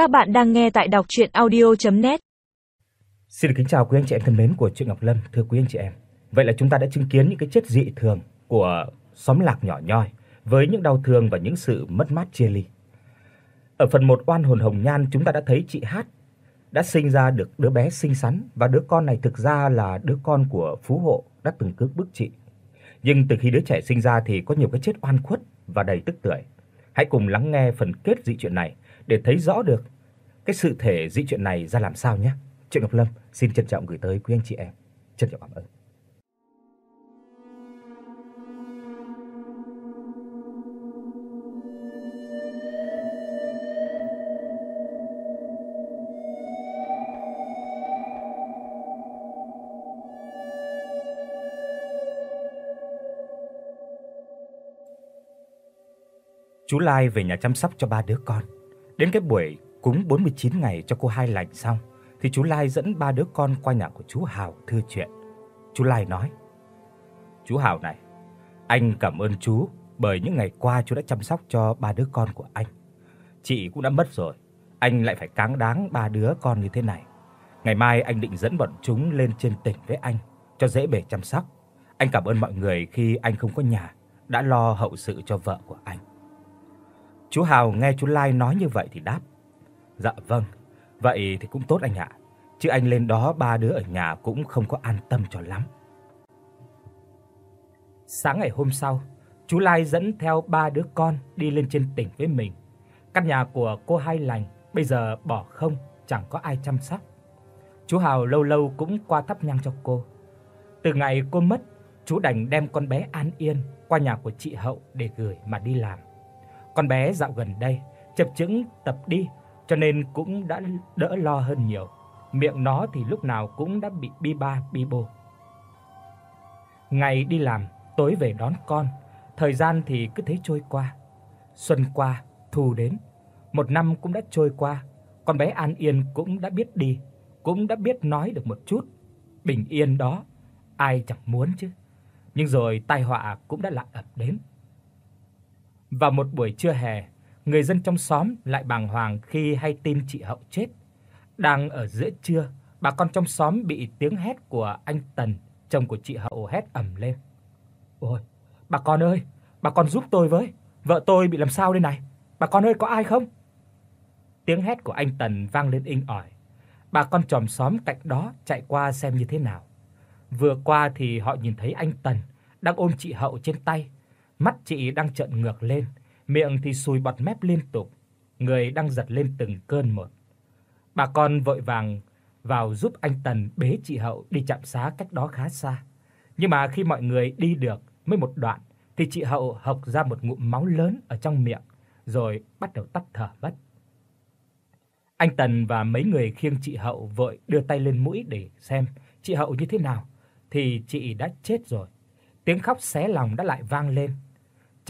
Các bạn đang nghe tại đọc audio net Xin được kính chào quý anh chị em thân mến của truyện Ngọc Lâm, thưa quý anh chị em. Vậy là chúng ta đã chứng kiến những cái chết dị thường của xóm lạc nhỏ nhoi với những đau thương và những sự mất mát chia ly. Ở phần 1 oan hồn hồng nhan chúng ta đã thấy chị Hát đã sinh ra được đứa bé xinh xắn và đứa con này thực ra là đứa con của phú hộ đã từng cướp bức chị. Nhưng từ khi đứa trẻ sinh ra thì có nhiều cái chết oan khuất và đầy tức tưởi. Hãy cùng lắng nghe phần kết dị chuyện này để thấy rõ được cái sự thể dị chuyện này ra làm sao nhé. Trịnh Ngọc Lâm xin trân trọng gửi tới quý anh chị em. Trân trọng cảm ơn. Chú Lai về nhà chăm sóc cho ba đứa con. Đến cái buổi cúng 49 ngày cho cô Hai lành xong thì chú Lai dẫn ba đứa con qua nhà của chú Hào thưa chuyện. Chú Lai nói: "Chú Hào này, anh cảm ơn chú bởi những ngày qua chú đã chăm sóc cho ba đứa con của anh. Chị cũng đã mất rồi, anh lại phải cáng đáng ba đứa con như thế này. Ngày mai anh định dẫn bọn chúng lên trên tỉnh với anh cho dễ bề chăm sóc. Anh cảm ơn mọi người khi anh không có nhà đã lo hậu sự cho vợ của anh." Chú Hào nghe chú Lai nói như vậy thì đáp: "Dạ vâng, vậy thì cũng tốt anh ạ. Chứ anh lên đó ba đứa ở nhà cũng không có an tâm cho lắm." Sáng ngày hôm sau, chú Lai dẫn theo ba đứa con đi lên trên tỉnh với mình. Căn nhà của cô Hai Lành bây giờ bỏ không, chẳng có ai chăm sóc. Chú Hào lâu lâu cũng qua thắp nhang cho cô. Từ ngày cô mất, chú đành đem con bé An Yên qua nhà của chị Hậu để gửi mà đi làm. Con bé dạo gần đây chập chững tập đi cho nên cũng đã đỡ lo hơn nhiều. Miệng nó thì lúc nào cũng đã bị bi ba bi bô. Ngày đi làm, tối về đón con, thời gian thì cứ thế trôi qua. Xuân qua, thu đến, một năm cũng đã trôi qua, con bé An Yên cũng đã biết đi, cũng đã biết nói được một chút. Bình yên đó, ai chẳng muốn chứ. Nhưng rồi tai họa cũng đã lại ập đến. Vào một buổi trưa hè, người dân trong xóm lại bàng hoàng khi hay tin chị Hậu chết. Đang ở giữa trưa, bà con trong xóm bị tiếng hét của anh Tần, chồng của chị Hậu hét ầm lên. "Ôi, bà con ơi, bà con giúp tôi với, vợ tôi bị làm sao đây này? Bà con ơi có ai không?" Tiếng hét của anh Tần vang lên inh ỏi. Bà con chòm xóm cạnh đó chạy qua xem như thế nào. Vừa qua thì họ nhìn thấy anh Tần đang ôm chị Hậu trên tay, mắt chị đang trợn ngược lên, miệng thì sùi bọt mép liên tục, người đang giật lên từng cơn một. Bà con vội vàng vào giúp anh Tần bế chị Hậu đi chạm xá cách đó khá xa. Nhưng mà khi mọi người đi được mới một đoạn thì chị Hậu hộc ra một ngụm máu lớn ở trong miệng rồi bắt đầu tắt thở mất. Anh Tần và mấy người khiêng chị Hậu vội đưa tay lên mũi để xem chị Hậu như thế nào thì chị đã chết rồi. Tiếng khóc xé lòng đã lại vang lên.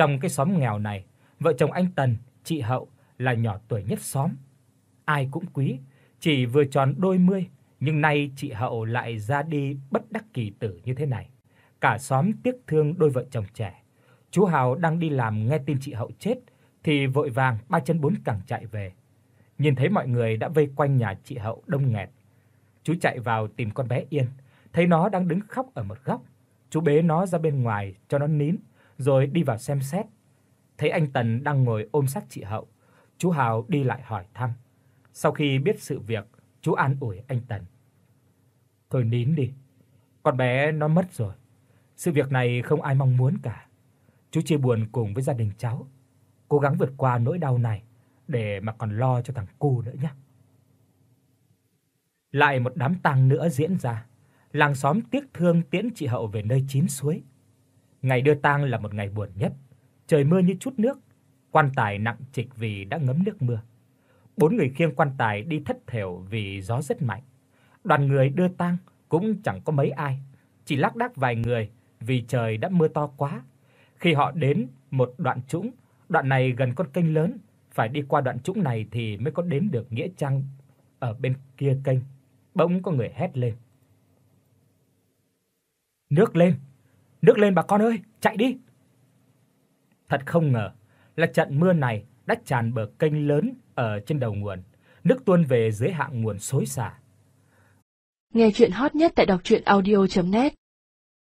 Trong cái xóm nghèo này, vợ chồng anh Tần, chị Hậu là nhỏ tuổi nhất xóm. Ai cũng quý, chỉ vừa tròn đôi mươi, nhưng nay chị Hậu lại ra đi bất đắc kỳ tử như thế này. Cả xóm tiếc thương đôi vợ chồng trẻ. Chú Hào đang đi làm nghe tin chị Hậu chết thì vội vàng ba chân bốn cẳng chạy về. Nhìn thấy mọi người đã vây quanh nhà chị Hậu đông nghẹt. Chú chạy vào tìm con bé Yên, thấy nó đang đứng khóc ở một góc. Chú bế nó ra bên ngoài cho nó nín, rồi đi vào xem xét. Thấy anh Tần đang ngồi ôm xác chị Hậu, chú Hào đi lại hỏi thăm. Sau khi biết sự việc, chú an ủi anh Tần. "Thôi nín đi, con bé nó mất rồi. Sự việc này không ai mong muốn cả. Chú chia buồn cùng với gia đình cháu, cố gắng vượt qua nỗi đau này để mà còn lo cho thằng cu nữa nhé." Lại một đám tang nữa diễn ra. Làng xóm tiếc thương tiễn chị Hậu về nơi chín suối. Ngày đưa tang là một ngày buồn nhất, trời mưa như chút nước, quan tài nặng trịch vì đã ngấm nước mưa. Bốn người khiêng quan tài đi thất thểu vì gió rất mạnh. Đoàn người đưa tang cũng chẳng có mấy ai, chỉ lác đác vài người vì trời đã mưa to quá. Khi họ đến một đoạn trũng, đoạn này gần con kênh lớn, phải đi qua đoạn trũng này thì mới có đến được nghĩa trang ở bên kia kênh. Bỗng có người hét lên. Nước lên, nước lên bà con ơi, chạy đi. Thật không ngờ là trận mưa này đã tràn bờ kênh lớn ở trên đầu nguồn. nước tuôn về dưới hạng nguồn xối xả. Nghe truyện hot nhất tại doctruyenaudio.net